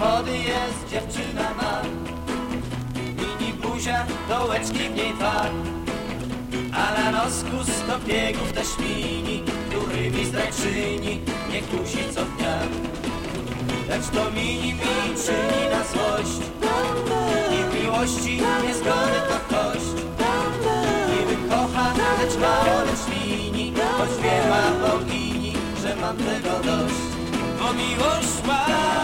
młody jest, dziewczyna ma. Mini buzia, dołeczki w niej dwa. A na nosku sto biegów też mini Którymi zdrajczyni nie kusi co dnia. Lecz to mini mi czyni na złość. I w miłości niezgody to kość. Niby kocha, lecz mało, lecz mini Choć wie ma bogini, że mam tego dość. Bo miłość ma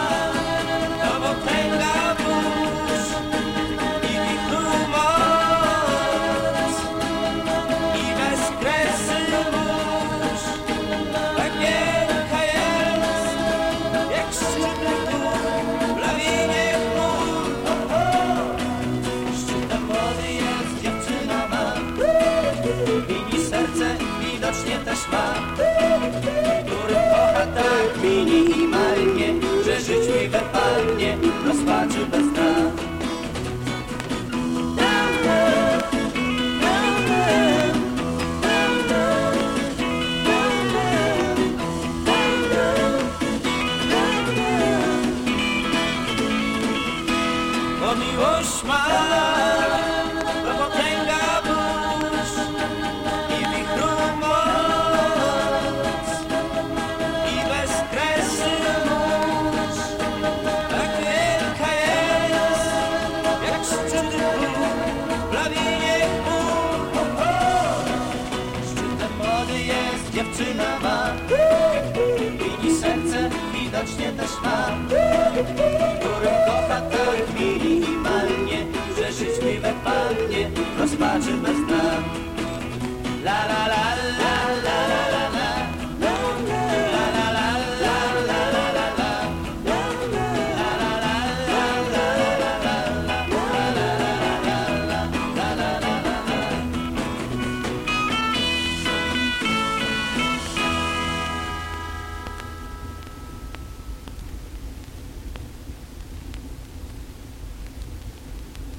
tak mini i marnie Że żyć mi wypadnie rozpaczy bez dna miłość ma dziewczyna ma i serce widocznie też ma którym kocha tak minimalnie, że żyć mi wypadnie rozpaczy bez dna. La la la